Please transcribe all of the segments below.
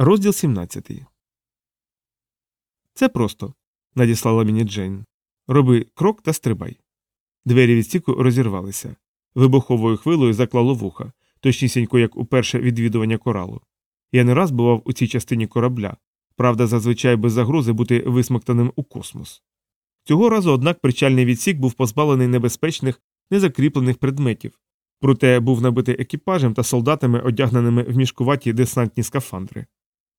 Розділ 17. Це просто. надіслала мені Джейн. Роби крок та стрибай. Двері відсіку розірвалися. Вибуховою хвилою заклало вуха, точнісінько, як у перше відвідування коралу. Я не раз бував у цій частині корабля, правда, зазвичай без загрози бути висмоктаним у космос. Цього разу, однак, причальний відсік був позбавлений небезпечних, незакріплених предметів, проте був набитий екіпажем та солдатами, одягненими в мішкуваті десантні скафандри.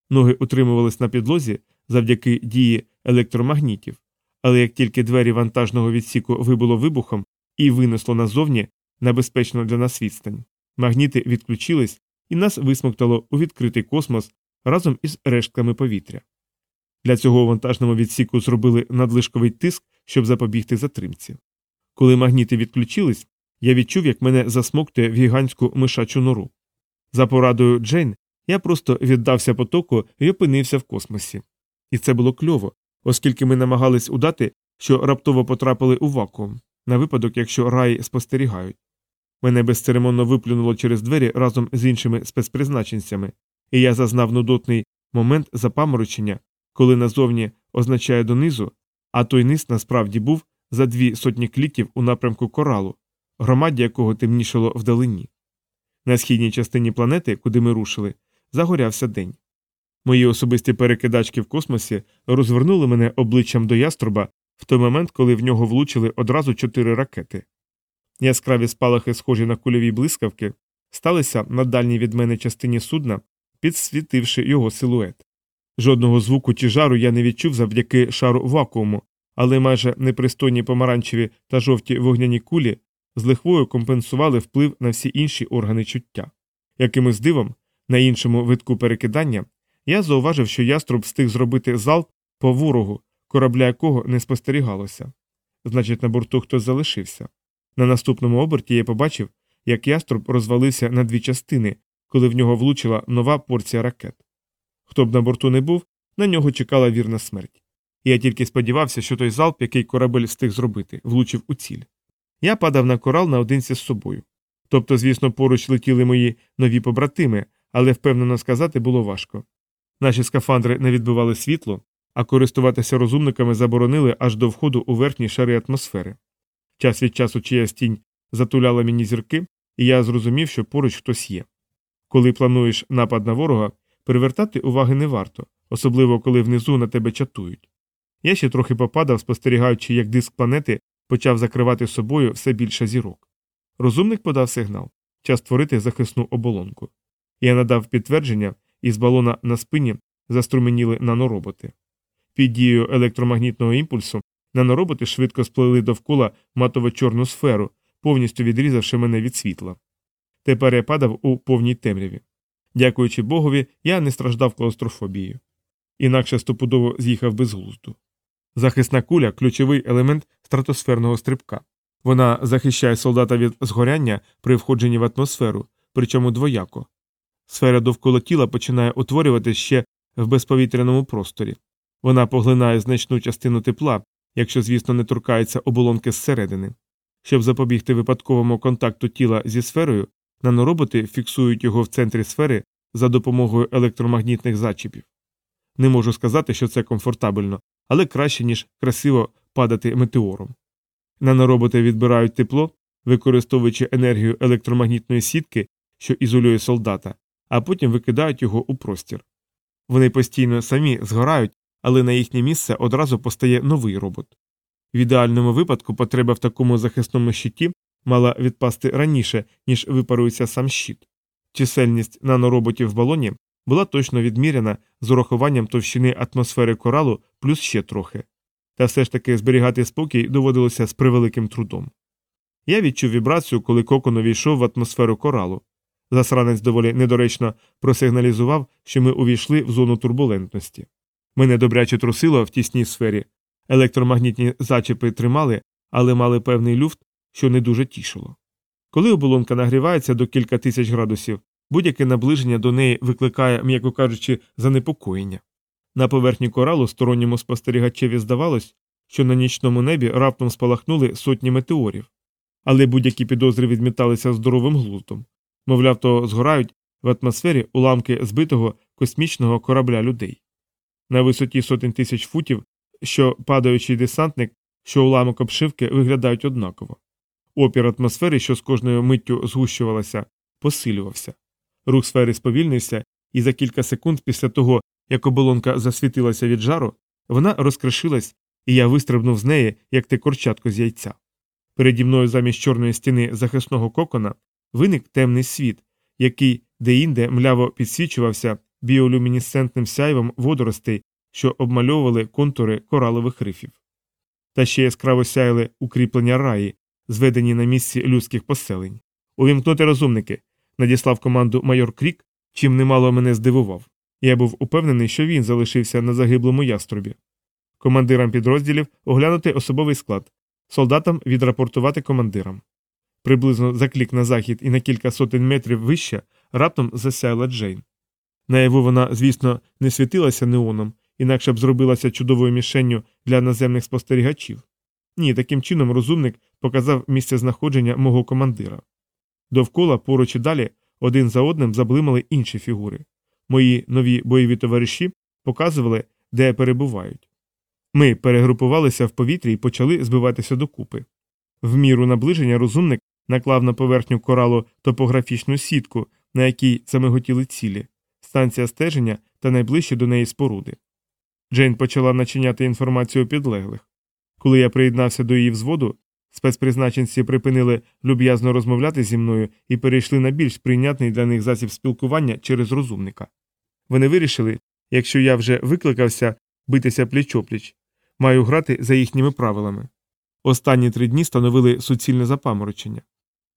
Ноги утримувались на підлозі завдяки дії електромагнітів, але як тільки двері вантажного відсіку вибуло вибухом і винесло назовні на безпечно для нас відстань, магніти відключились і нас висмоктало у відкритий космос разом із рештками повітря. Для цього у вантажному відсіку зробили надлишковий тиск, щоб запобігти затримці. Коли магніти відключились, я відчув, як мене засмоктує в гігантську мишачу нору. За порадою Джейн я просто віддався потоку і опинився в космосі. І це було кльово, оскільки ми намагались удати, що раптово потрапили у вакуум, на випадок, якщо раї спостерігають. Мене безцеремонно виплюнуло через двері разом з іншими спецпризначенцями, і я зазнав нудотний момент запаморочення, коли назовні означає донизу, а той низ насправді був за дві сотні клітів у напрямку коралу, громаді якого темнішало вдалині. На східній частині планети, куди ми рушили, загорявся день. Мої особисті перекидачки в космосі розвернули мене обличчям до яструба в той момент, коли в нього влучили одразу чотири ракети. Яскраві спалахи, схожі на кульові блискавки, сталися на дальній від мене частині судна, підсвітивши його силует. Жодного звуку чи жару я не відчув завдяки шару вакууму, але майже непристойні помаранчеві та жовті вогняні кулі з лихвою компенсували вплив на всі інші органи чуття. Якимось дивом, на іншому витку перекидання, я зауважив, що яструб встиг зробити залп по ворогу, корабля якого не спостерігалося. Значить, на борту хтось залишився. На наступному оберті я побачив, як яструб розвалився на дві частини, коли в нього влучила нова порція ракет. Хто б на борту не був, на нього чекала вірна смерть. Я тільки сподівався, що той залп, який корабель встиг зробити, влучив у ціль. Я падав на корал наодинці з собою. Тобто, звісно, поруч летіли мої нові побратими, але впевнено сказати було важко. Наші скафандри не відбивали світло, а користуватися розумниками заборонили аж до входу у верхні шари атмосфери. Час від часу чиясь тінь затуляла мені зірки, і я зрозумів, що поруч хтось є. Коли плануєш напад на ворога, привертати уваги не варто, особливо коли внизу на тебе чатують. Я ще трохи попадав, спостерігаючи, як диск планети почав закривати собою все більше зірок. Розумник подав сигнал час створити захисну оболонку. Я надав підтвердження, і з балона на спині заструменіли нанороботи. Під дією електромагнітного імпульсу нанороботи швидко сплили довкола матово чорну сферу, повністю відрізавши мене від світла. Тепер я падав у повній темряві. Дякуючи Богові, я не страждав клаустрофобією. Інакше стопудово з'їхав без глузду. Захисна куля ключовий елемент стратосферного стрибка. Вона захищає солдата від згоряння при входженні в атмосферу, причому двояко. Сфера довкола тіла починає утворювати ще в безповітряному просторі. Вона поглинає значну частину тепла, якщо, звісно, не торкається оболонки зсередини. Щоб запобігти випадковому контакту тіла зі сферою, нанороботи фіксують його в центрі сфери за допомогою електромагнітних зачіпів. Не можу сказати, що це комфортабельно, але краще, ніж красиво падати метеором. Нанороботи відбирають тепло, використовуючи енергію електромагнітної сітки, що ізолює солдата, а потім викидають його у простір. Вони постійно самі згорають, але на їхнє місце одразу постає новий робот. В ідеальному випадку потреба в такому захисному щиті мала відпасти раніше, ніж випарується сам щит. Чисельність нанороботів в балоні була точно відміряна з урахуванням товщини атмосфери коралу плюс ще трохи, та все ж таки зберігати спокій доводилося з превеликим трудом. Я відчув вібрацію, коли кокон увійшов в атмосферу коралу. Засранець доволі недоречно просигналізував, що ми увійшли в зону турбулентності. Мене добряче трусило в тісній сфері. Електромагнітні зачіпи тримали, але мали певний люфт, що не дуже тішило. Коли оболонка нагрівається до кілька тисяч градусів, будь-яке наближення до неї викликає, м'яко кажучи, занепокоєння. На поверхні коралу сторонньому спостерігачеві здавалось, що на нічному небі раптом спалахнули сотні метеорів, але будь-які підозри відміталися здоровим глуздом. Мовляв, то згорають в атмосфері уламки збитого космічного корабля людей. На висоті сотень тисяч футів, що падаючий десантник, що уламок обшивки виглядають однаково. Опір атмосфери, що з кожною миттю згущувалася, посилювався. Рух сфери сповільнився, і за кілька секунд після того, як оболонка засвітилася від жару, вона розкришилась, і я вистрибнув з неї, як те корчатко з яйця. Переді мною замість чорної стіни захисного кокона виник темний світ, який деінде мляво підсвічувався біолюмінесцентним сяйвом водоростей, що обмальовували контури коралових рифів. Та ще яскраво сяяли укріплення раї, зведені на місці людських поселень. Увімкнути розумники, надіслав команду майор Крік, чим немало мене здивував. Я був упевнений, що він залишився на загиблому яструбі. Командирам підрозділів оглянути особовий склад, солдатам відрапортувати командирам. Приблизно за клік на захід і на кілька сотень метрів вище раптом засяяла Джейн. Наяву вона, звісно, не світилася неоном, інакше б зробилася чудовою мішенню для наземних спостерігачів. Ні, таким чином розумник показав місце знаходження мого командира. Довкола, поруч і далі, один за одним заблимали інші фігури. Мої нові бойові товариші показували, де перебувають. Ми перегрупувалися в повітрі і почали збиватися докупи. В міру наближення розумник наклав на поверхню коралу топографічну сітку, на якій замиготіли цілі, станція стеження та найближчі до неї споруди. Джейн почала начиняти інформацію підлеглих. Коли я приєднався до її взводу, спецпризначенці припинили люб'язно розмовляти зі мною і перейшли на більш прийнятний для них засіб спілкування через розумника. Вони вирішили, якщо я вже викликався битися пліч-опліч, маю грати за їхніми правилами. Останні три дні становили суцільне запаморочення.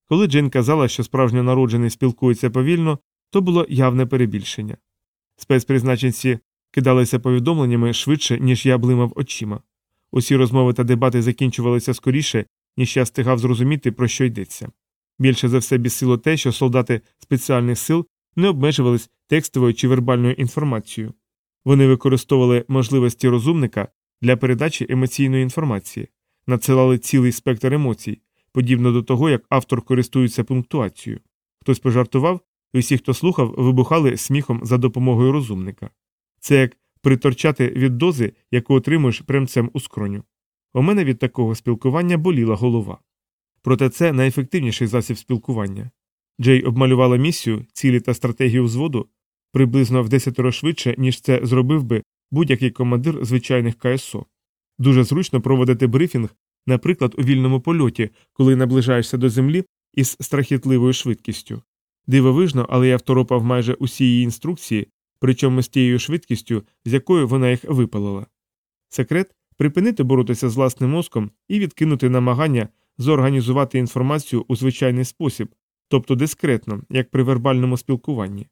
Коли Джейн казала, що справжньо народжений спілкується повільно, то було явне перебільшення. Спецпризначенці кидалися повідомленнями швидше, ніж я блимав очима. Усі розмови та дебати закінчувалися скоріше, ніж я встигав зрозуміти, про що йдеться. Більше за все бісило те, що солдати спеціальних сил не обмежувались текстовою чи вербальною інформацією. Вони використовували можливості розумника для передачі емоційної інформації, надсилали цілий спектр емоцій, подібно до того, як автор користується пунктуацією. Хтось пожартував, і всі, хто слухав, вибухали сміхом за допомогою розумника. Це як приторчати від дози, яку отримуєш прямцем у скроню. У мене від такого спілкування боліла голова. Проте це найефективніший засіб спілкування. Джей обмалювала місію, цілі та стратегію взводу приблизно в десятеро швидше, ніж це зробив би будь-який командир звичайних КСО. Дуже зручно проводити брифінг, наприклад, у вільному польоті, коли наближаєшся до землі із страхітливою швидкістю. Дивовижно, але я второпав майже усі її інструкції, причому з тією швидкістю, з якою вона їх випалила. Секрет припинити боротися з власним мозком і відкинути намагання зорганізувати інформацію у звичайний спосіб, тобто дискретно, як при вербальному спілкуванні.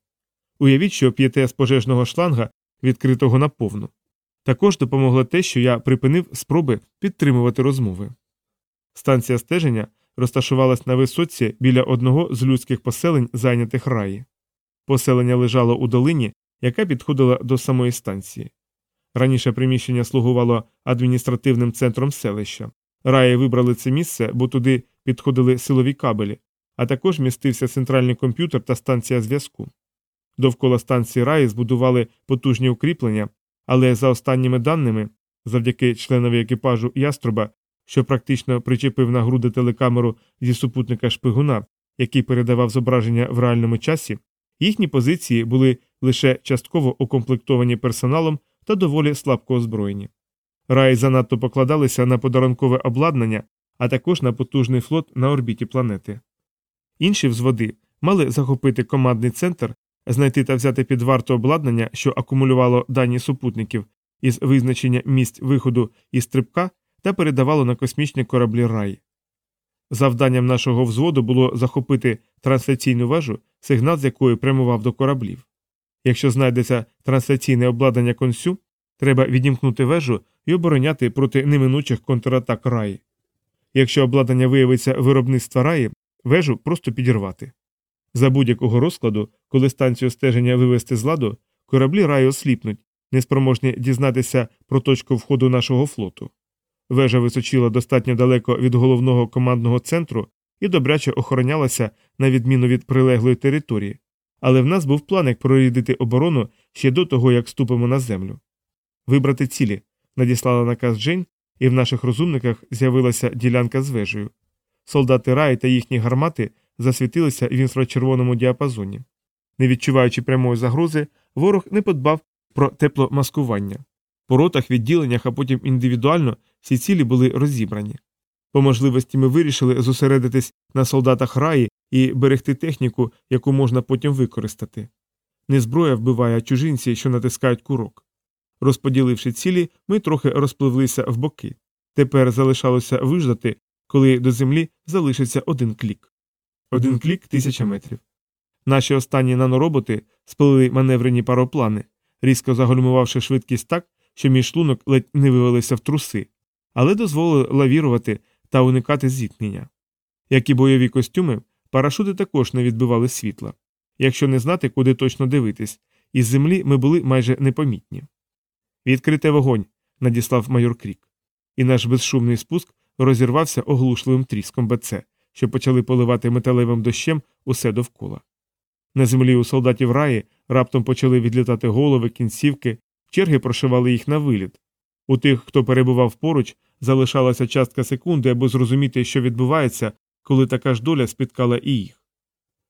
Уявіть, що п'єте з пожежного шланга, відкритого наповну. Також допомогло те, що я припинив спроби підтримувати розмови. Станція стеження розташувалась на висоці біля одного з людських поселень, зайнятих раї. Поселення лежало у долині, яка підходила до самої станції. Раніше приміщення слугувало адміністративним центром селища. Раї вибрали це місце, бо туди підходили силові кабелі, а також містився центральний комп'ютер та станція зв'язку. Довкола станції раї збудували потужні укріплення, але за останніми даними, завдяки членові екіпажу яструба, що практично причепив на груди телекамеру зі супутника шпигуна, який передавав зображення в реальному часі, їхні позиції були лише частково укомплектовані персоналом та доволі слабко озброєні. Раї занадто покладалися на подарункове обладнання, а також на потужний флот на орбіті планети. Інші взводи мали захопити командний центр, знайти та взяти під варту обладнання, що акумулювало дані супутників із визначення місць виходу і стрибка та передавало на космічні кораблі рай. Завданням нашого взводу було захопити трансляційну вежу, сигнал з якої прямував до кораблів. Якщо знайдеться трансляційне обладнання консю, треба відімкнути вежу і обороняти проти неминучих контратак раї. Якщо обладнання виявиться виробництва раї, вежу просто підірвати. За будь-якого розкладу, коли станцію стеження вивести з ладу, кораблі раю осліпнуть, неспроможні дізнатися про точку входу нашого флоту. Вежа височила достатньо далеко від головного командного центру і добряче охоронялася на відміну від прилеглої території, але в нас був план, як прорідити оборону ще до того, як ступимо на землю. Вибрати цілі, надіслала наказ Джейн, і в наших розумниках з'явилася ділянка з вежею. Солдати раї та їхні гармати засвітилися в інфрачервоному діапазоні. Не відчуваючи прямої загрози, ворог не подбав про тепломаскування. По ротах, відділеннях, а потім індивідуально всі цілі були розібрані. По можливості ми вирішили зосередитись на солдатах раї і берегти техніку, яку можна потім використати. Не зброя вбиває а чужинці, що натискають курок. Розподіливши цілі, ми трохи розпливлися в боки. Тепер залишалося виждати, коли до землі залишиться один клік. Один клік тисяча метрів. Наші останні нанороботи спалили маневрені пароплани, різко загальмувавши швидкість так, що мій шлунок ледь не вивелися в труси, але дозволили лавірувати та уникати зіткнення. Як і бойові костюми, парашути також не відбивали світла. Якщо не знати, куди точно дивитись, із землі ми були майже непомітні. Відкрите вогонь, надіслав майор Крік, і наш безшумний спуск розірвався оглушливим тріском БЦ, що почали поливати металевим дощем усе довкола. На землі у солдатів раї раптом почали відлітати голови, кінцівки, черги прошивали їх на виліт. У тих, хто перебував поруч, залишалася частка секунди, аби зрозуміти, що відбувається, коли така ж доля спіткала і їх.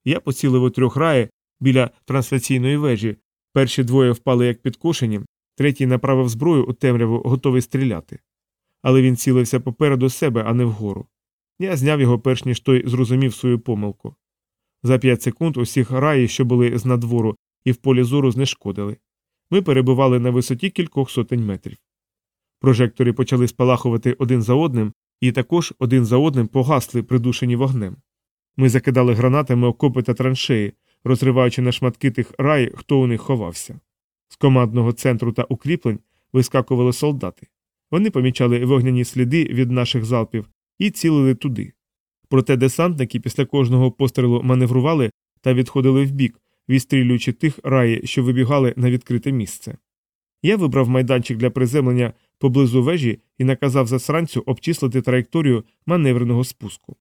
Я поцілив у трьох раї біля трансляційної вежі. Перші двоє впали як підкошені, третій направив зброю у темряву, готовий стріляти. Але він цілився попереду себе, а не вгору. Я зняв його, перш ніж той зрозумів свою помилку. За п'ять секунд усіх раї, що були з надвору і в полі зору, знешкодили. Ми перебували на висоті кількох сотень метрів. Прожектори почали спалахувати один за одним, і також один за одним погасли, придушені вогнем. Ми закидали гранатами окопи та траншеї, розриваючи на шматки тих рай, хто у них ховався. З командного центру та укріплень вискакували солдати. Вони помічали вогняні сліди від наших залпів і цілили туди. Проте десантники після кожного пострілу маневрували та відходили вбік, відстрілюючи тих раї, що вибігали на відкрите місце. Я вибрав майданчик для приземлення поблизу вежі і наказав засранцю обчислити траєкторію маневреного спуску.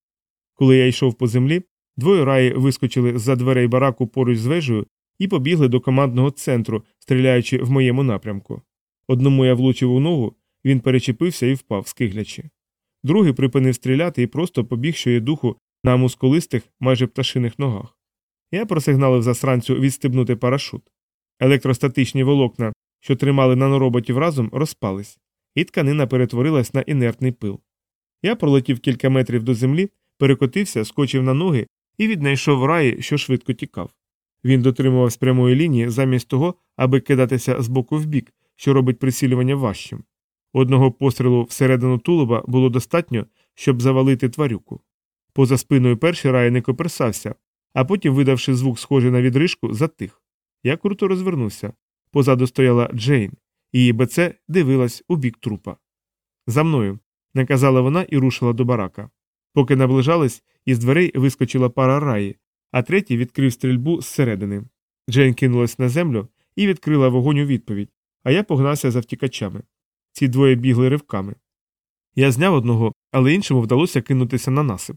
Коли я йшов по землі, двоє раї вискочили з за дверей бараку поруч з вежею і побігли до командного центру, стріляючи в моєму напрямку. Одному я влучив у ногу, він перечепився і впав, скиглячи. Другий припинив стріляти і просто побіг, духу на мускулистих, майже пташиних ногах. Я просигналив засранцю відстебнути парашут. Електростатичні волокна, що тримали нанороботів разом, розпались, і тканина перетворилась на інертний пил. Я пролетів кілька метрів до землі, перекотився, скочив на ноги і віднайшов раї, що швидко тікав. Він дотримувався прямої лінії замість того, аби кидатися з боку в бік, що робить присілювання важчим. Одного пострілу всередину тулуба було достатньо, щоб завалити тварюку. Поза спиною перший рай не коперсався, а потім, видавши звук, схожий на відрижку, затих. Я круто розвернувся. Позаду стояла Джейн, її БЦ дивилась у бік трупа. За мною, наказала вона і рушила до барака. Поки наближались, із дверей вискочила пара раї, а третій відкрив стрільбу зсередини. Джейн кинулась на землю і відкрила вогонь у відповідь, а я погнався за втікачами. Ці двоє бігли ривками. Я зняв одного, але іншому вдалося кинутися на насип.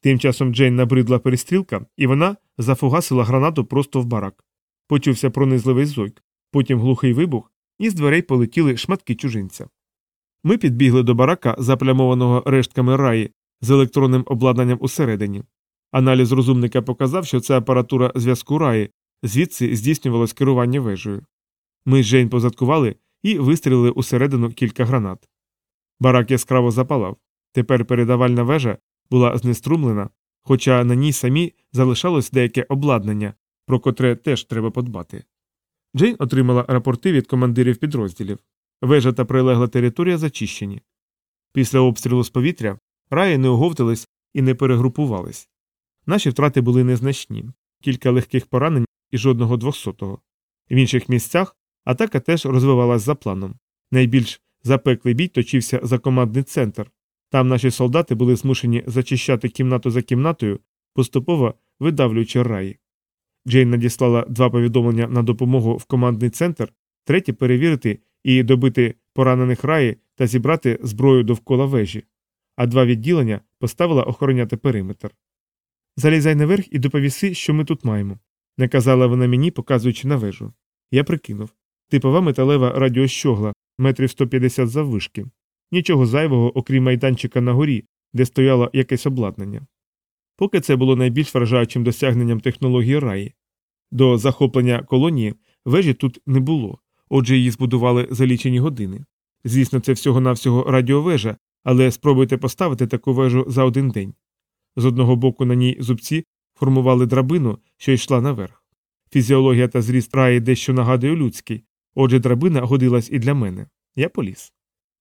Тим часом Джейн набридла перестрілка, і вона зафугасила гранату просто в барак. Почувся пронизливий зойк, потім глухий вибух, і з дверей полетіли шматки чужинця. Ми підбігли до барака, заплямованого рештками раї, з електронним обладнанням усередині. Аналіз розумника показав, що це апаратура зв'язку раї, звідси здійснювалось керування вежею. Ми з Джейн позадкували і вистрілили усередину кілька гранат. Барак яскраво запалав. Тепер передавальна вежа була знеструмлена, хоча на ній самі залишалось деяке обладнання, про котре теж треба подбати. Джейн отримала рапорти від командирів підрозділів. Вежа та прилегла територія зачищені. Після обстрілу з повітря раї не оговтались і не перегрупувались. Наші втрати були незначні кілька легких поранень і жодного двохсотого. В інших місцях атака теж розвивалась за планом. Найбільш запеклий бій точився за командний центр. Там наші солдати були змушені зачищати кімнату за кімнатою, поступово видавлюючи раї. Джейн надіслала два повідомлення на допомогу в командний центр, третє перевірити і добити поранених раї та зібрати зброю довкола вежі, а два відділення поставила охороняти периметр. Залізай наверх і доповіси, що ми тут маємо, наказала вона мені, показуючи на вежу. Я прикинув. Типова металева радіощогла, метрів 150 заввишки. Нічого зайвого, окрім майданчика на горі, де стояло якесь обладнання. Поки це було найбільш вражаючим досягненням технології раї. До захоплення колонії вежі тут не було, отже, її збудували за лічені години. Звісно, це всього-навсього радіовежа, але спробуйте поставити таку вежу за один день. З одного боку на ній зубці формували драбину, що йшла наверх. Фізіологія та зріст раї дещо нагадує людський, отже, драбина годилась і для мене. Я поліз.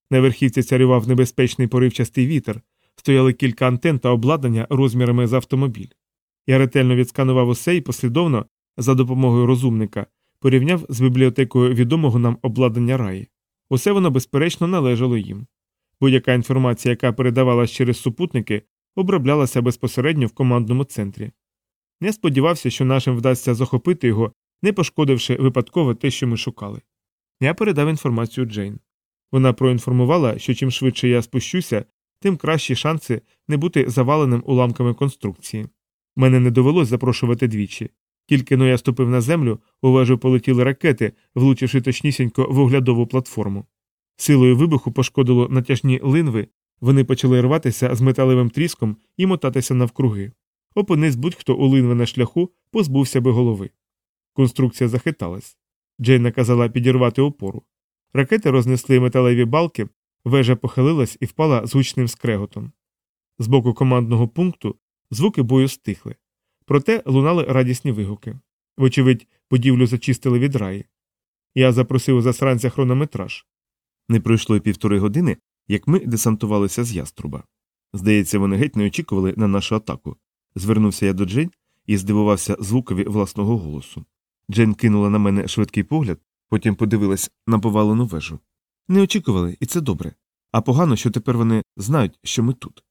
На верхівці царював небезпечний поривчастий вітер, стояли кілька антен та обладнання розмірами з автомобіль. Я ретельно відсканував усе і послідовно, за допомогою розумника, порівняв з бібліотекою відомого нам обладнання раї. Усе воно, безперечно, належало їм. Будь-яка інформація, яка передавалась через супутники, оброблялася безпосередньо в командному центрі. Я сподівався, що нашим вдасться захопити його, не пошкодивши випадково те, що ми шукали. Я передав інформацію Джейн. Вона проінформувала, що чим швидше я спущуся, тим кращі шанси не бути заваленим уламками конструкції. Мене не довелось запрошувати двічі. Тільки но я ступив на землю, у полетіли ракети, влучивши точнісінько в оглядову платформу. Силою вибуху пошкодило натяжні линви, вони почали рватися з металевим тріском і мотатися навкруги. Опинись будь-хто у линви на шляху, позбувся би голови. Конструкція захиталась. Джейн наказала підірвати опору. Ракети рознесли металеві балки, вежа похилилась і впала з гучним скреготом. З боку командного пункту звуки бою стихли. Проте лунали радісні вигуки. Вочевидь, будівлю зачистили від раї. Я запросив засранця хронометраж. Не пройшло й півтори години, як ми десантувалися з яструба. Здається, вони геть не очікували на нашу атаку. Звернувся я до Джейн і здивувався звукові власного голосу. Джейн кинула на мене швидкий погляд, потім подивилась на повалену вежу. Не очікували, і це добре. А погано, що тепер вони знають, що ми тут.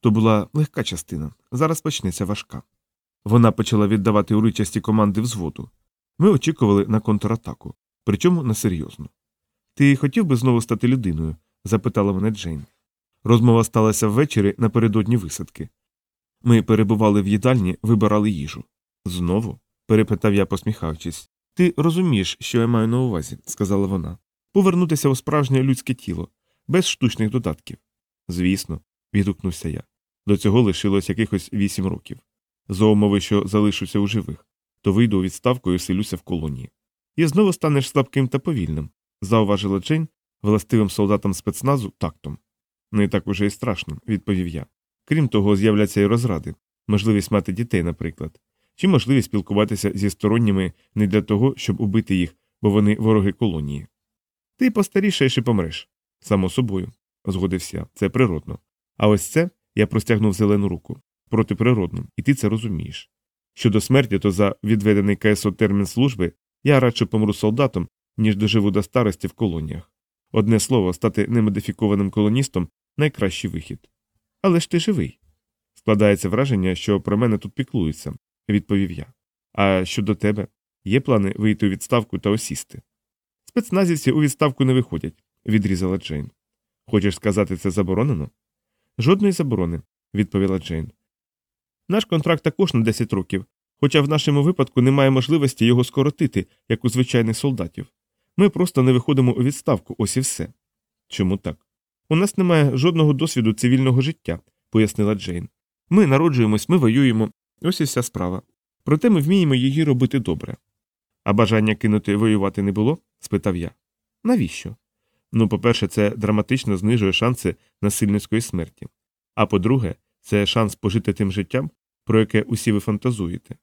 То була легка частина, зараз почнеться важка. Вона почала віддавати уричасті команди взводу. Ми очікували на контратаку, причому на серйозну. Ти хотів би знову стати людиною? запитала мене Джейн. Розмова сталася ввечері напередодні висадки. Ми перебували в їдальні, вибирали їжу. Знову? Перепитав я, посміхаючись. Ти розумієш, що я маю на увазі, сказала вона. Повернутися у справжнє людське тіло, без штучних додатків. Звісно, відгукнувся я. До цього лишилось якихось вісім років. За умови, що залишуся у живих, то вийду у відставку і селюся в колонії. І знову станеш слабким та повільним, зауважила Джейн, властивим солдатам спецназу тактом. Не так уже і страшно, відповів я. Крім того, з'являться і розради, можливість мати дітей, наприклад, чи можливість спілкуватися зі сторонніми не для того, щоб убити їх, бо вони вороги колонії. Ти постарішаєш і помреш. Само собою, згодився, це природно. А ось це я простягнув зелену руку протиприродно, і ти це розумієш. Щодо смерті, то за відведений КСО термін служби я радше помру солдатом, ніж доживу до старості в колоніях. Одне слово, стати немодифікованим колоністом найкращий вихід. Але ж ти живий. Складається враження, що про мене тут піклуються, відповів я. А щодо тебе, є плани вийти у відставку та осісти. Спецназівці у відставку не виходять, відрізала Джейн. Хочеш сказати, це заборонено? Жодної заборони, відповіла Джейн. Наш контракт також на 10 років, хоча в нашому випадку немає можливості його скоротити, як у звичайних солдатів. Ми просто не виходимо у відставку, ось і все. Чому так? У нас немає жодного досвіду цивільного життя, пояснила Джейн. Ми народжуємось, ми воюємо, ось і вся справа. Проте ми вміємо її робити добре. А бажання кинути воювати не було? спитав я. Навіщо? Ну, по-перше, це драматично знижує шанси насильницької смерті. А по-друге, це шанс пожити тим життям, про яке усі ви фантазуєте.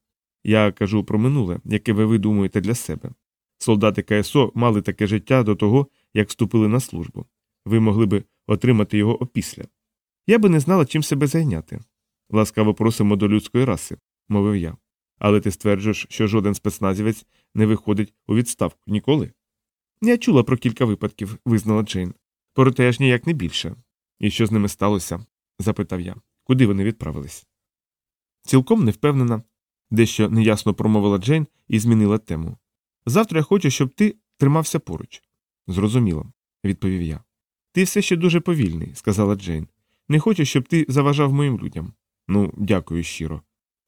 Я кажу про минуле, яке ви видумуєте для себе. Солдати КСО мали таке життя до того, як вступили на службу. Ви могли би отримати його опісля. Я би не знала, чим себе зайняти. Ласкаво просимо до людської раси, мовив я. Але ти стверджуєш, що жоден спецназівець не виходить у відставку ніколи? Я чула про кілька випадків, визнала Джейн. Проте аж ніяк не більше. І що з ними сталося? запитав я. Куди вони відправились? Цілком не впевнена, дещо неясно промовила Джейн і змінила тему. Завтра я хочу, щоб ти тримався поруч. Зрозуміло, відповів я. Ти все ще дуже повільний, сказала Джейн. Не хочу, щоб ти заважав моїм людям. Ну, дякую щиро.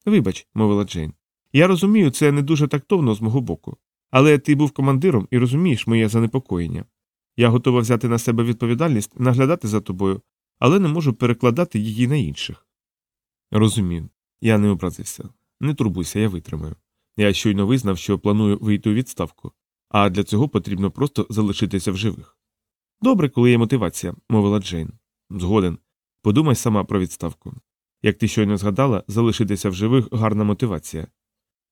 Вибач, мовила Джейн. Я розумію, це не дуже тактовно з мого боку, Але ти був командиром і розумієш моє занепокоєння. Я готова взяти на себе відповідальність, наглядати за тобою, але не можу перекладати її на інших. Розумію, я не образився. Не турбуйся, я витримаю. Я щойно визнав, що планую вийти у відставку, а для цього потрібно просто залишитися в живих. Добре, коли є мотивація, мовила Джейн. Згоден. Подумай сама про відставку. Як ти щойно згадала, залишитися в живих гарна мотивація.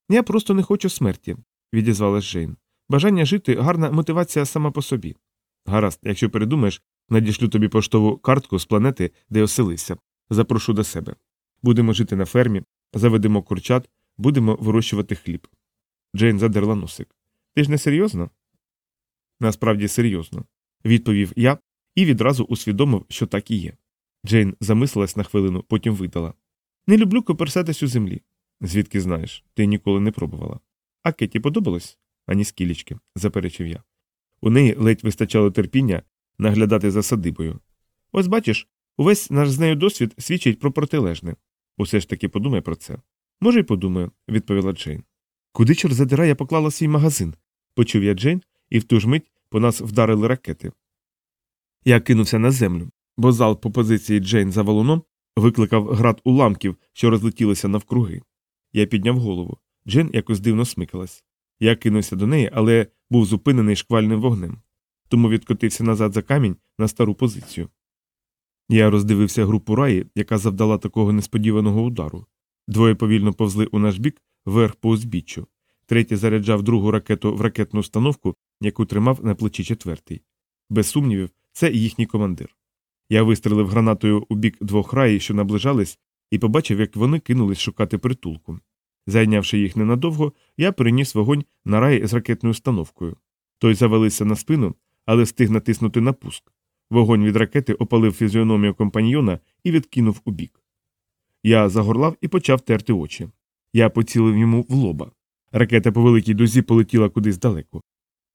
Я просто не хочу смерті, відізвалась Джейн. Бажання жити гарна мотивація сама по собі. Гаразд, якщо передумаєш, надішлю тобі поштову картку з планети, де оселився. Запрошу до себе. Будемо жити на фермі, заведемо курчат, будемо вирощувати хліб. Джейн задерла носик. Ти ж не серйозно? Насправді серйозно, відповів я і відразу усвідомив, що так і є. Джейн замислилась на хвилину, потім видала. Не люблю коперсатись у землі. Звідки знаєш, ти ніколи не пробувала. А Кеті подобалось? Ані скілічки, заперечив я. У неї ледь вистачало терпіння наглядати за садибою. Ось бачиш, увесь наш з нею досвід свідчить про протилежне. Усе ж таки подумай про це. Може, й подумаю, відповіла Джейн. Куди чор задира я поклала свій магазин? почув я Джейн, і в ту ж мить по нас вдарили ракети. Я кинувся на землю, бо зал по позиції Джейн за валуном викликав град уламків, що розлетілися навкруги. Я підняв голову. Джейн якось дивно смикалась. Я кинувся до неї, але був зупинений шквальним вогнем, тому відкотився назад за камінь на стару позицію. Я роздивився групу раї, яка завдала такого несподіваного удару. Двоє повільно повзли у наш бік вверх по узбіччю. Третій заряджав другу ракету в ракетну установку, яку тримав на плечі четвертий. Без сумнівів, це їхній командир. Я вистрелив гранатою у бік двох раї, що наближались, і побачив, як вони кинулись шукати притулку. Зайнявши їх ненадовго, я переніс вогонь на рай з ракетною установкою. Той завалився на спину, але встиг натиснути на пуск. Вогонь від ракети опалив фізіономію компаньйона і відкинув у бік. Я загорлав і почав терти очі. Я поцілив йому в лоба. Ракета по великій дузі полетіла кудись далеко.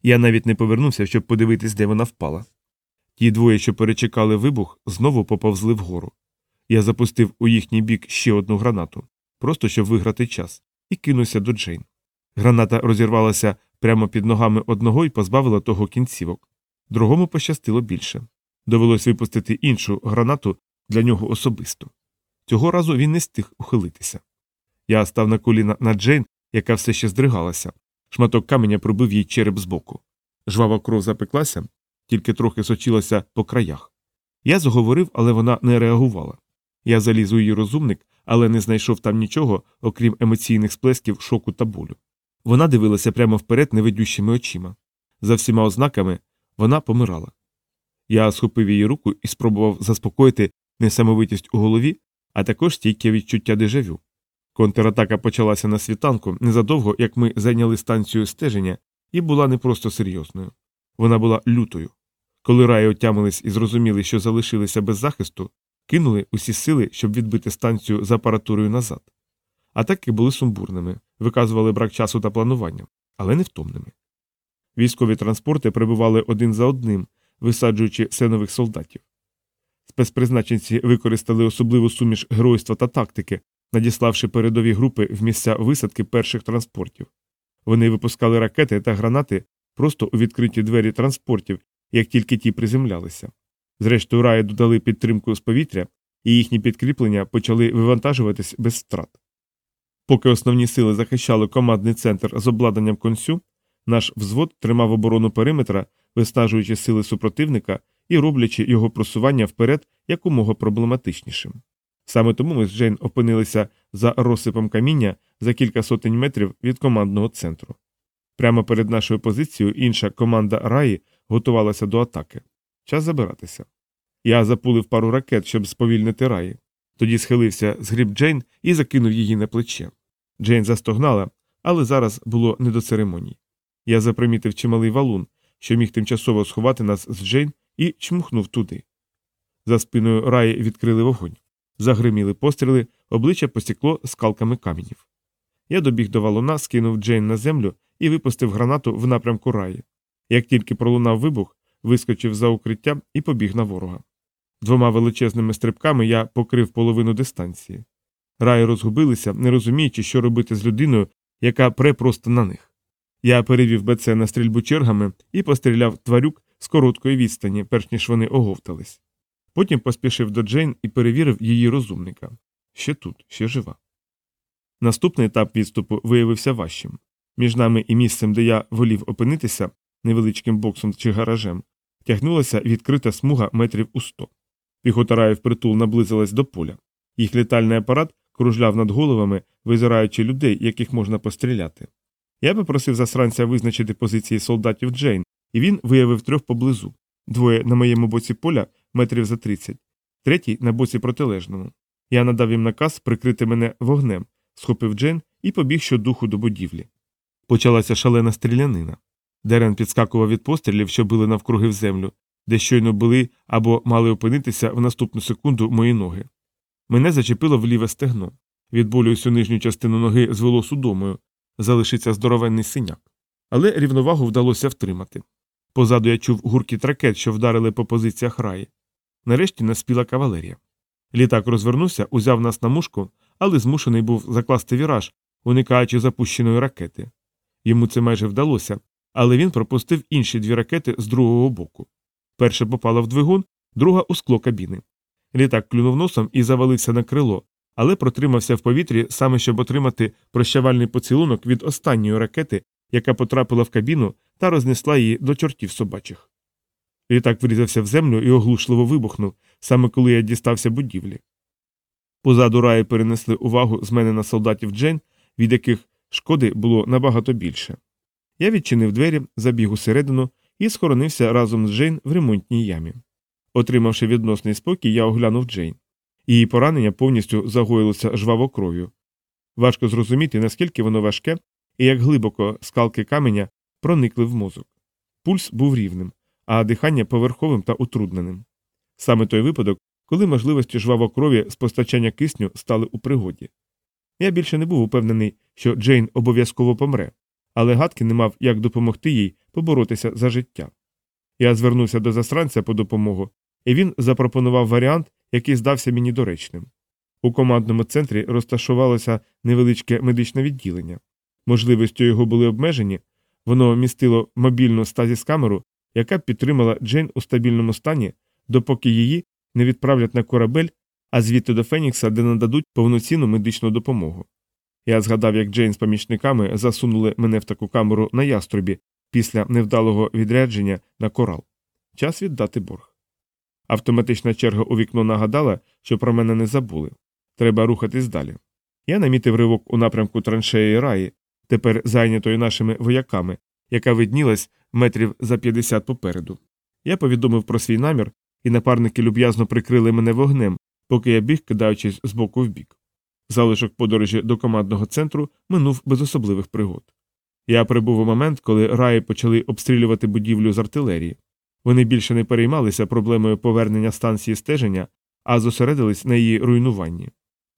Я навіть не повернувся, щоб подивитись, де вона впала. Ті двоє, що перечекали вибух, знову поповзли вгору. Я запустив у їхній бік ще одну гранату, просто щоб виграти час, і кинувся до Джейн. Граната розірвалася прямо під ногами одного і позбавила того кінцівок. Другому пощастило більше. Довелось випустити іншу гранату для нього особисто. Цього разу він не стиг ухилитися. Я став на коліна на Джейн, яка все ще здригалася. Шматок каменя пробив їй череп збоку. Жвава кров запеклася, тільки трохи сочилася по краях. Я заговорив, але вона не реагувала. Я заліз у її розумник, але не знайшов там нічого, окрім емоційних сплесків, шоку та болю. Вона дивилася прямо вперед невидющими очима. За всіма ознаками вона помирала. Я схопив її руку і спробував заспокоїти несамовитість у голові, а також стійке відчуття дежавю. Контратака почалася на світанку незадовго, як ми зайняли станцію стеження, і була не просто серйозною. Вона була лютою. Коли раї отямились і зрозуміли, що залишилися без захисту, кинули усі сили, щоб відбити станцію з апаратурою назад. Атаки були сумбурними, виказували брак часу та планування, але невтомними. Військові транспорти прибували один за одним, висаджуючи все нових солдатів. Спецпризначенці використали особливу суміш геройства та тактики, надіславши передові групи в місця висадки перших транспортів. Вони випускали ракети та гранати просто у відкриті двері транспортів, як тільки ті приземлялися. Зрештою, раї додали підтримку з повітря, і їхні підкріплення почали вивантажуватись без втрат. Поки основні сили захищали командний центр з обладнанням консю, наш взвод тримав оборону периметра, виснажуючи сили супротивника і роблячи його просування вперед якомога проблематичнішим. Саме тому ми з Джейн опинилися за розсипом каміння за кілька сотень метрів від командного центру. Прямо перед нашою позицією інша команда раї готувалася до атаки. Час забиратися. Я запулив пару ракет, щоб сповільнити раї. Тоді схилився з гріб Джейн і закинув її на плече. Джейн застогнала, але зараз було не до церемоній. Я запримітив чималий валун, що міг тимчасово сховати нас з Джейн, і чмухнув туди. За спиною раї відкрили вогонь. Загриміли постріли, обличчя посікло скалками каменів. Я добіг до валуна, скинув Джейн на землю і випустив гранату в напрямку раї. Як тільки пролунав вибух, вискочив за укриття і побіг на ворога. Двома величезними стрибками я покрив половину дистанції. Раї розгубилися, не розуміючи, що робити з людиною, яка пре просто на них. Я перевів БЦ на стрільбу чергами і постріляв тварюк з короткої відстані, перш ніж вони оговтались. Потім поспішив до Джейн і перевірив її розумника. Ще тут, ще жива. Наступний етап відступу виявився важчим. Між нами і місцем, де я волів опинитися, невеличким боксом чи гаражем, тягнулася відкрита смуга метрів у сто. Піхота раїв притул наблизилась до поля. Їх літальний апарат кружляв над головами, визираючи людей, яких можна постріляти. Я попросив засранця визначити позиції солдатів Джейн, і він виявив трьох поблизу двоє на моєму боці поля метрів за тридцять, третій на боці протилежному. Я надав їм наказ прикрити мене вогнем, схопив Джейн і побіг щодуху до будівлі. Почалася шалена стрілянина. Дерен підскакував від пострілів, що били навкруги в землю, де щойно були або мали опинитися в наступну секунду мої ноги. Мене зачепило в ліве стегно. Від болю всю нижню частину ноги звело судомою, залишиться здоровенний синяк. Але рівновагу вдалося втримати. Позаду я чув гуркіт ракет, що вдарили по позиціях раї. Нарешті наспіла кавалерія. Літак розвернувся, узяв нас на мушку, але змушений був закласти віраж, уникаючи запущеної ракети. Йому це майже вдалося, але він пропустив інші дві ракети з другого боку. Перша попала в двигун, друга у скло кабіни. Літак клюнув носом і завалився на крило, але протримався в повітрі саме щоб отримати прощавальний поцілунок від останньої ракети, яка потрапила в кабіну та рознесла її до чортів собачих. Літак врізався в землю і оглушливо вибухнув, саме коли я дістався будівлі. Позаду раї перенесли увагу з мене на солдатів Джейн, від яких шкоди було набагато більше. Я відчинив двері, забіг усередину і схоронився разом з Джейн в ремонтній ямі. Отримавши відносний спокій, я оглянув Джейн. Її поранення повністю загоїлося жваво кров'ю. Важко зрозуміти, наскільки воно важке і як глибоко скалки каменя проникли в мозок. Пульс був рівним, а дихання поверховим та утрудненим. Саме той випадок, коли можливості жвавокрові з постачання кисню стали у пригоді. Я більше не був упевнений, що Джейн обов'язково помре, але гадки не мав, як допомогти їй поборотися за життя. Я звернувся до засранця по допомогу, і він запропонував варіант, який здався мені доречним. У командному центрі розташувалося невеличке медичне відділення. Можливості його були обмежені, воно містило мобільну стазіс-камеру, яка підтримала Джейн у стабільному стані, допоки її не відправлять на корабель, а звідти до Фенікса, де нададуть повноцінну медичну допомогу. Я згадав, як Джейн з помічниками засунули мене в таку камеру на яструбі після невдалого відрядження на корал. Час віддати борг. Автоматична черга у вікно нагадала, що про мене не забули. Треба рухатись далі. Я намітив ривок у напрямку траншеї раї, тепер зайнятої нашими вояками, яка виднілась метрів за 50 попереду. Я повідомив про свій намір, і напарники люб'язно прикрили мене вогнем, поки я біг, кидаючись з боку в бік. Залишок подорожі до командного центру минув без особливих пригод. Я прибув у момент, коли раї почали обстрілювати будівлю з артилерії. Вони більше не переймалися проблемою повернення станції стеження, а зосередились на її руйнуванні.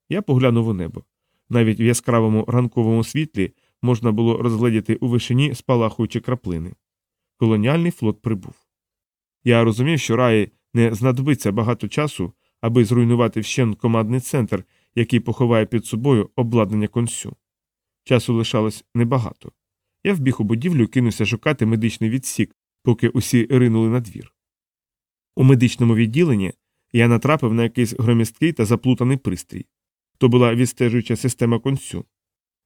Я поглянув у небо. Навіть в яскравому ранковому світлі можна було розгледіти у вишині спалахуючі краплини. Колоніальний флот прибув. Я розумів, що раї не знадобиться багато часу, аби зруйнувати вщент командний центр, який поховає під собою обладнання консю. Часу лишалось небагато. Я вбіг у будівлю і кинувся шукати медичний відсік, поки усі ринули на двір. У медичному відділенні я натрапив на якийсь громісткий та заплутаний пристрій. То була відстежуюча система консю.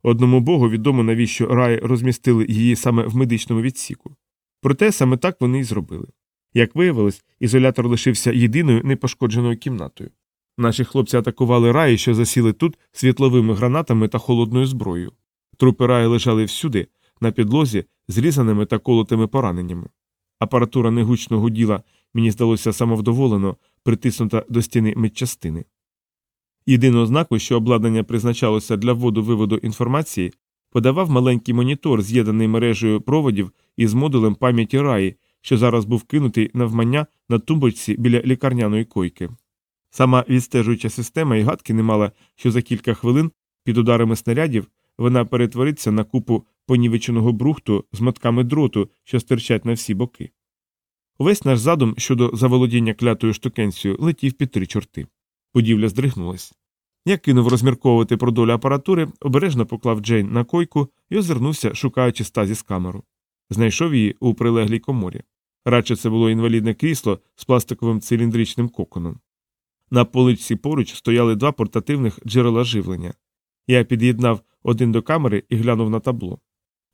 Одному богу відомо, навіщо рай розмістили її саме в медичному відсіку. Проте саме так вони і зробили. Як виявилось, ізолятор лишився єдиною непошкодженою кімнатою. Наші хлопці атакували раї, що засіли тут світловими гранатами та холодною зброєю. Трупи раї лежали всюди, на підлозі, зрізаними та колотими пораненнями. Апаратура негучно гуділа, мені здалося самовдоволено, притиснута до стіни медчастини. Єдину ознаку, що обладнання призначалося для вводу виводу інформації, подавав маленький монітор, з'єднаний мережею проводів із модулем пам'яті раї, що зараз був кинутий навмання на тумбочці біля лікарняної койки. Сама відстежуюча система і гадки не мала, що за кілька хвилин під ударами снарядів вона перетвориться на купу понівеченого брухту з мотками дроту, що стирчать на всі боки. Увесь наш задум щодо заволодіння клятою штукенцією летів під три чорти. Будівля здригнулась. Я кинув розмірковувати про долю апаратури, обережно поклав Джейн на койку і озирнувся, шукаючи стазі з камеру. Знайшов її у прилеглій коморі. Радше це було інвалідне крісло з пластиковим циліндричним коконом. На поличці поруч стояли два портативних джерела живлення. Я під'єднав один до камери і глянув на табло.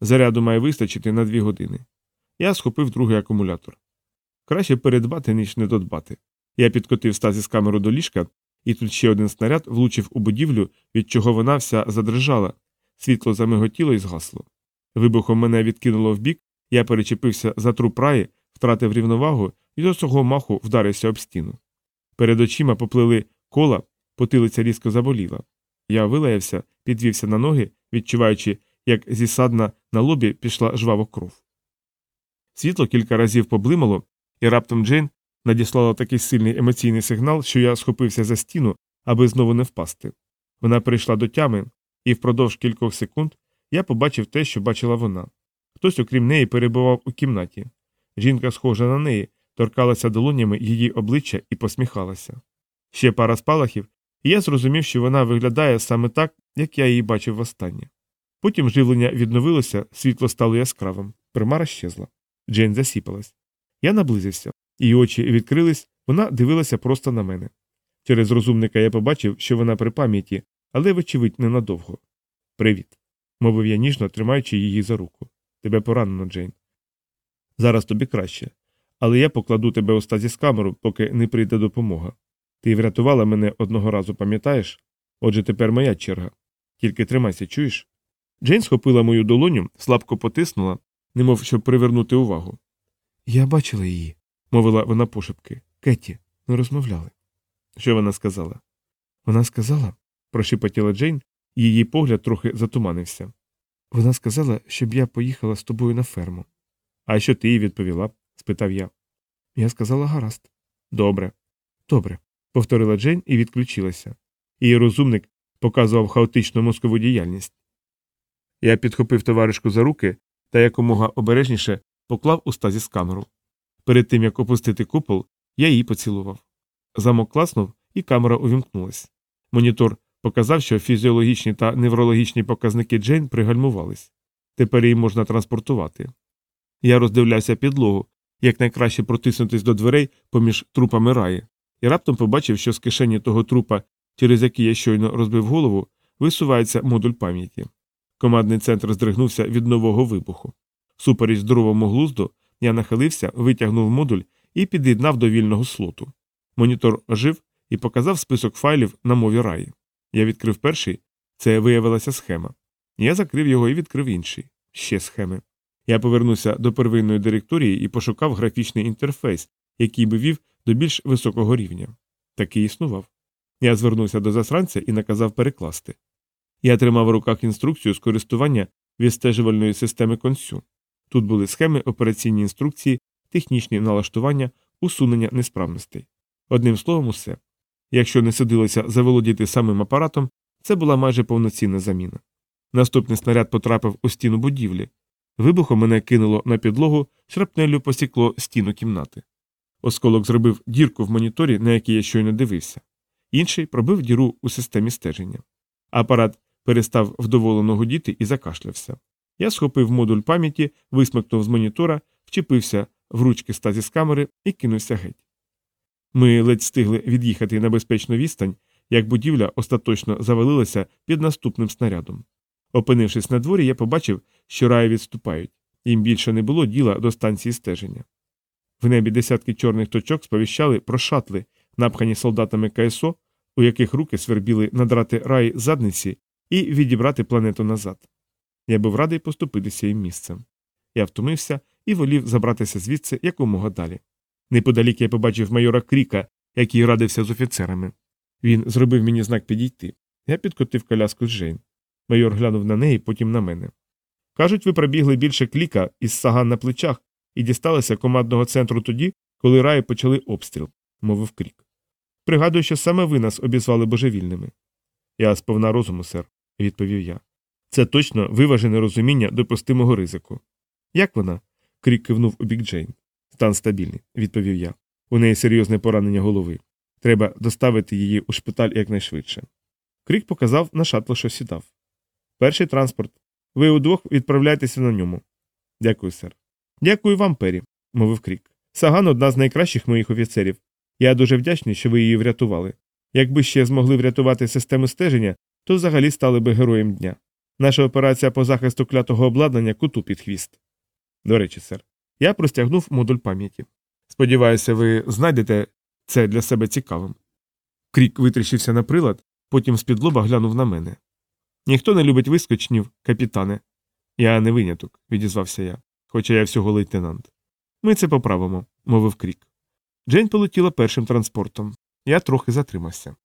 Заряду має вистачити на дві години. Я схопив другий акумулятор. Краще передбати, ніж не додбати. Я підкотив стазі з камеру до ліжка, і тут ще один снаряд влучив у будівлю, від чого вона вся задрижала. Світло замиготіло і згасло. Вибухом мене відкинуло вбік, я перечепився за труп раї, втратив рівновагу і до цього маху вдарився об стіну. Перед очима поплили кола, потилиця різко заболіла. Я вилаявся, підвівся на ноги, відчуваючи, як зі садна на лобі пішла жвава кров. Світло кілька разів поблимало, і раптом Джейн надіслала такий сильний емоційний сигнал, що я схопився за стіну, аби знову не впасти. Вона прийшла до тями, і впродовж кількох секунд я побачив те, що бачила вона. Хтось, окрім неї, перебував у кімнаті. Жінка, схожа на неї, торкалася долонями її обличчя і посміхалася. Ще пара спалахів, і я зрозумів, що вона виглядає саме так, як я її бачив востаннє. Потім живлення відновилося, світло стало яскравим, примара щезла. Джейн засіпалась. Я наблизився, її очі відкрились, вона дивилася просто на мене. Через розумника я побачив, що вона при пам'яті, але, вочевидь, ненадовго. Привіт, мовив я ніжно, тримаючи її за руку. Тебе поранено, Джейн. Зараз тобі краще. Але я покладу тебе у стазі з камеру, поки не прийде допомога. Ти врятувала мене одного разу, пам'ятаєш? Отже, тепер моя черга. Тільки тримайся, чуєш? Джейн схопила мою долоню, слабко потиснула, немов щоб привернути увагу. Я бачила її, мовила вона пошепки. Кетті, ми розмовляли. Що вона сказала? Вона сказала, прошепотіла Джейн, і її погляд трохи затуманився. Вона сказала, щоб я поїхала з тобою на ферму. А що ти їй відповіла? Спитав я. Я сказала гаразд. Добре. Добре, повторила Джейн і відключилася. Її розумник показував хаотичну мозкову діяльність. Я підхопив товаришку за руки та якомога обережніше поклав у стазі з камеру. Перед тим як опустити купол, я її поцілував. Замок класнув, і камера увімкнулась. Монітор показав, що фізіологічні та неврологічні показники Джейн пригальмувались. Тепер її можна транспортувати. Я роздивлявся підлогу, як найкраще протиснутись до дверей поміж трупами раї, і раптом побачив, що з кишені того трупа, через який я щойно розбив голову, висувається модуль пам'яті. Командний центр здригнувся від нового вибуху. Супереч здоровому глузду, я нахилився, витягнув модуль і під'єднав до вільного слоту. Монітор ожив і показав список файлів на мові раї. Я відкрив перший, це виявилася схема. Я закрив його і відкрив інший. Ще схеми. Я повернувся до первинної директорії і пошукав графічний інтерфейс, який би вів до більш високого рівня. Такий існував. Я звернувся до засранця і наказав перекласти. Я тримав у руках інструкцію з користування відстежувальної системи консю. Тут були схеми, операційні інструкції, технічні налаштування, усунення несправностей. Одним словом, усе. Якщо не судилося заволодіти самим апаратом, це була майже повноцінна заміна. Наступний снаряд потрапив у стіну будівлі. Вибухом мене кинуло на підлогу, шрапнеллю посікло стіну кімнати. Осколок зробив дірку в моніторі, на який я щойно дивився. Інший пробив діру у системі стеження. Апарат перестав вдоволено гудіти і закашлявся. Я схопив модуль пам'яті, висмикнув з монітора, вчепився в ручки стазі з камери і кинувся геть. Ми ледь встигли від'їхати на безпечну відстань, як будівля остаточно завалилася під наступним снарядом. Опинившись на дворі, я побачив, що раї відступають, їм більше не було діла до станції стеження. В небі десятки чорних точок сповіщали про шатли, напхані солдатами КСО, у яких руки свербіли надрати рай задниці і відібрати планету назад. Я був радий поступитися їм місцем. Я втомився і волів забратися звідси якомога далі. Неподалік я побачив майора Кріка, який радився з офіцерами. Він зробив мені знак підійти. Я підкотив коляску з Джейн. Майор глянув на неї, потім на мене. Кажуть, ви пробігли більше кліка із саган на плечах і дісталися командного центру тоді, коли раї почали обстріл, мовив крік. Пригадую, що саме ви нас обізвали божевільними. Я сповна розуму, сер, відповів я. Це точно виважене розуміння допустимого ризику. Як вона? крік кивнув у бік Джейн. Стан стабільний, відповів я. У неї серйозне поранення голови. Треба доставити її у шпиталь якнайшвидше. Крік показав на шатло, що сідав. Перший транспорт. Ви удвох відправляйтеся на ньому. Дякую, сер. Дякую вам, Пері, мовив Крік. Саган одна з найкращих моїх офіцерів. Я дуже вдячний, що ви її врятували. Якби ще змогли врятувати систему стеження, то взагалі стали би героєм дня. Наша операція по захисту клятого обладнання куту під хвіст. До речі, сер, я простягнув модуль пам'яті. Сподіваюся, ви знайдете це для себе цікавим. Крік витріщився на прилад, потім з-під лоба глянув на мене. Ніхто не любить вискочнів, капітане. Я не виняток, відізвався я, хоча я всього лейтенант. Ми це поправимо, мовив Крік. Джейн полетіла першим транспортом. Я трохи затримався.